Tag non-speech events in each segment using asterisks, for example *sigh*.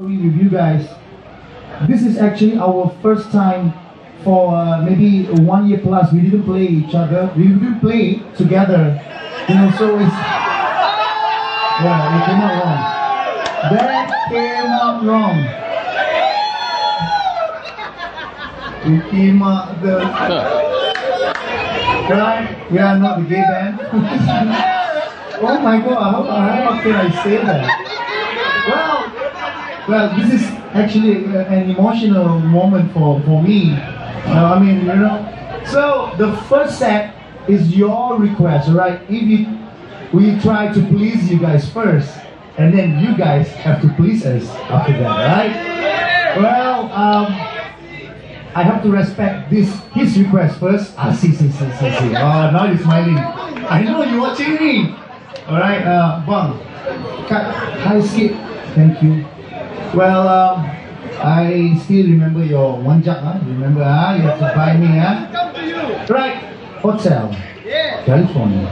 with you guys. This is actually our first time for uh, maybe one year plus. We didn't play each other. We didn't play together. You know, so it's yeah, it came out wrong. That came out wrong. It came out the right. We are not the gay band. *laughs* oh my God! How, how can I say that? Well. This is actually uh, an emotional moment for, for me. Uh, I mean, you know. So the first set is your request, right? If you, we try to please you guys first, and then you guys have to please us after that, right? Well, um, I have to respect this his request first. Ah, see, see, see, see, see. Oh, now you're smiling. I know you're watching me. All right, uh, Bang. Cut. Hi, Skip. Thank you. Well, um, I still remember your one job, huh? Remember, huh? You have to buy me, huh? Right, hotel, Yeah. California.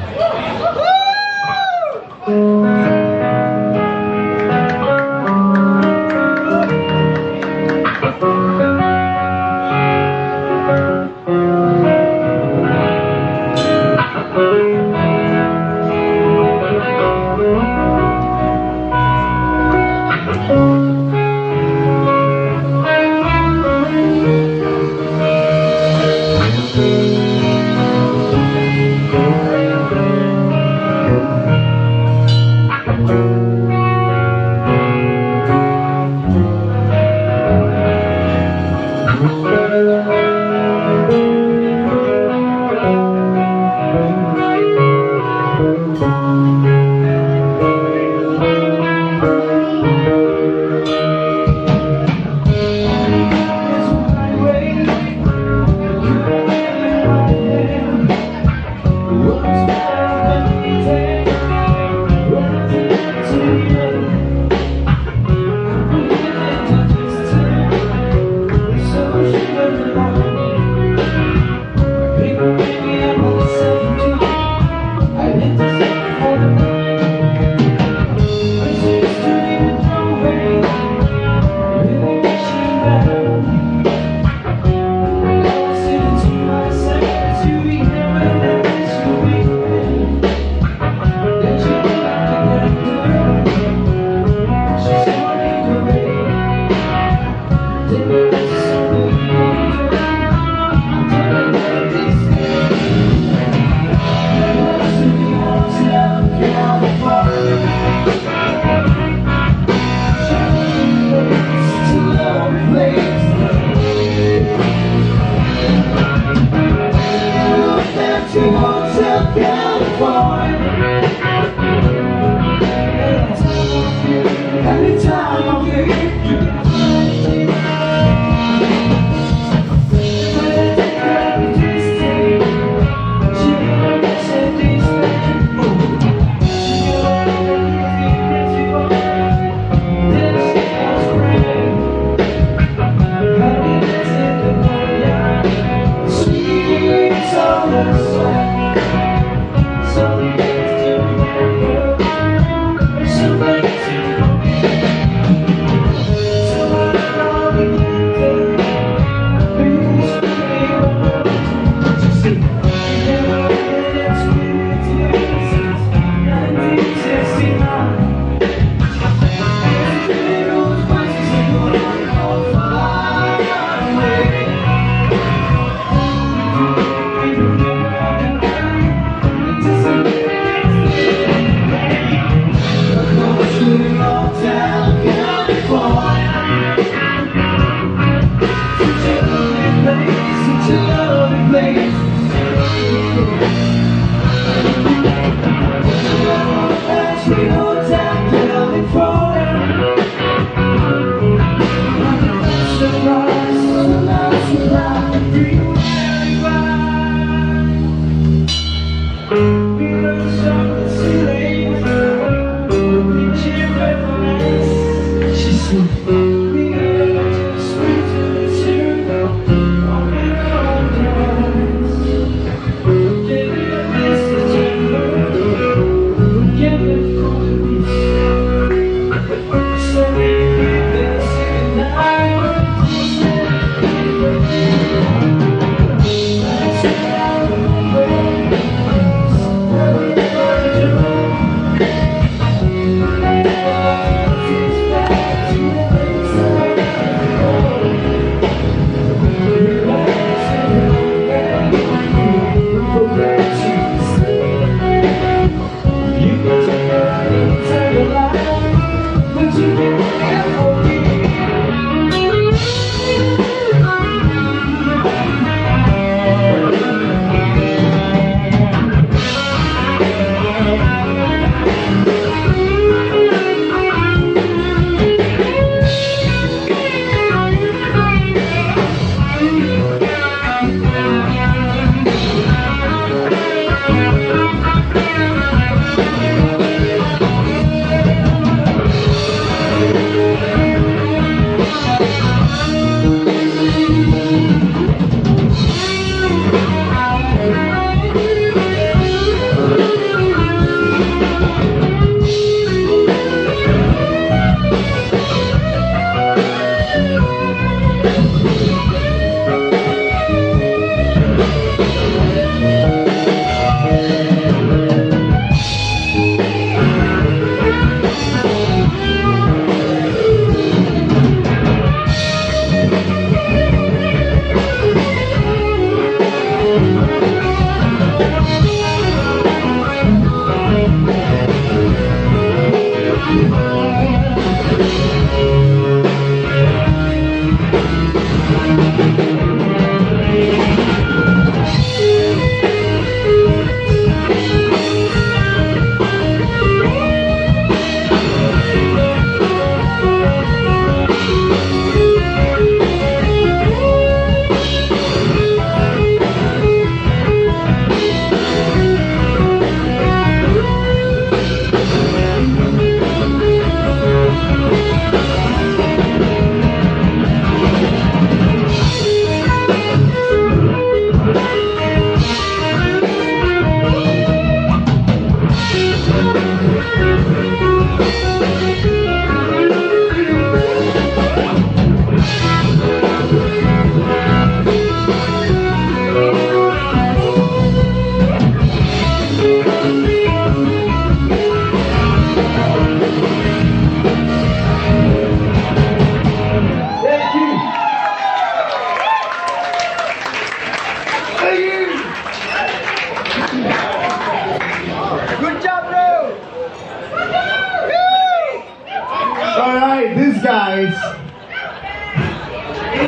guys.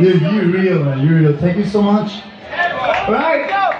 Dude, you real, man. You real. Thank you so much. All right.